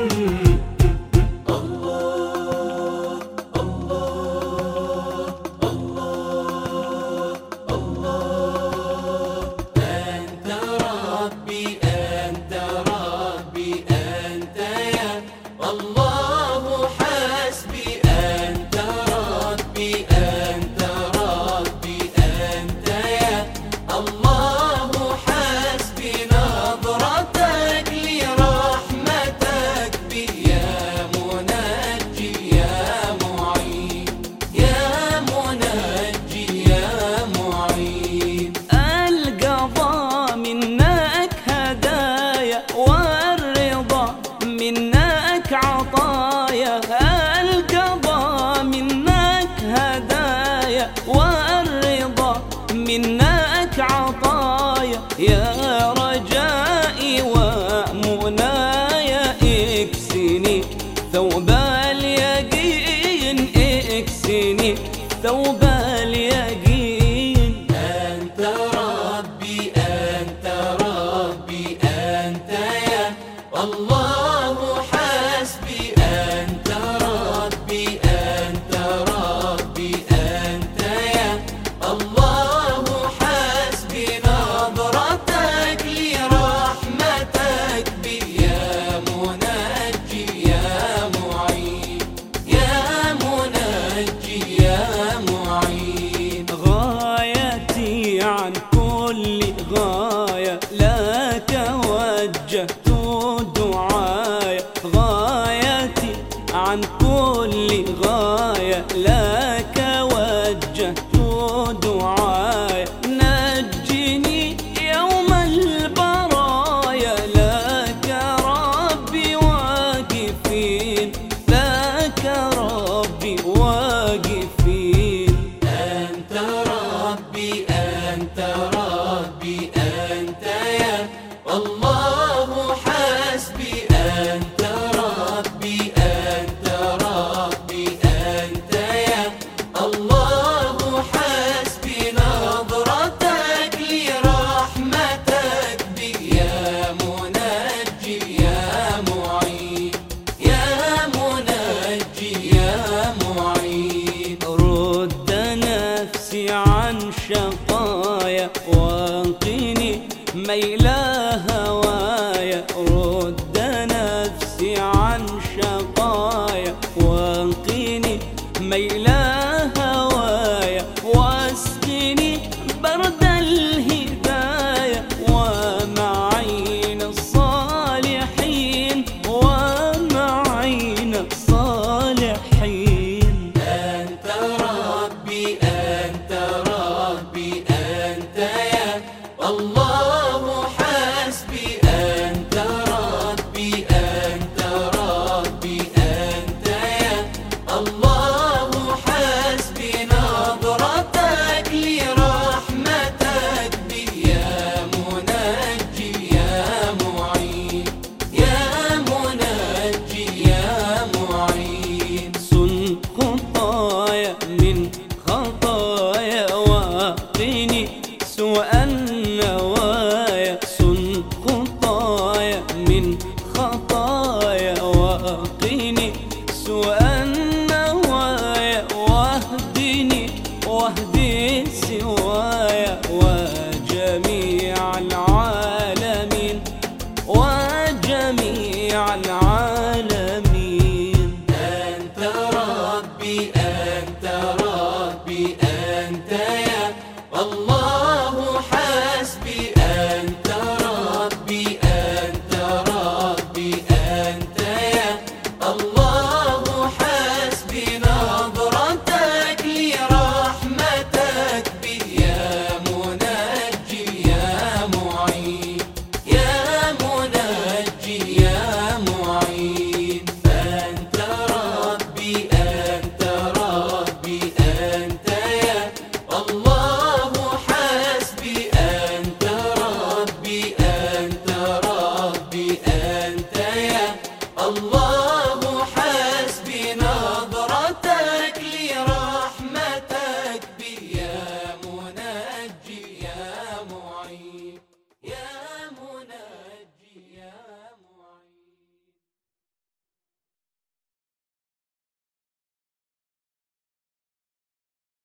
Mm-hmm. منك عطايا يا رجائي ومنايا. اكسني ثوب اليقين اكسني ثوب اليقين. أنت ربي أنت ربي أنت يا الله. معين. غايتي عن كل غاية لا توجهت دعايا غايتي عن كل غاية لا توجهت دعايا ربي هوايا وانقني ميل هوايا. رد نفسي عن شقايا. وانقني ميل above. be ever. Allah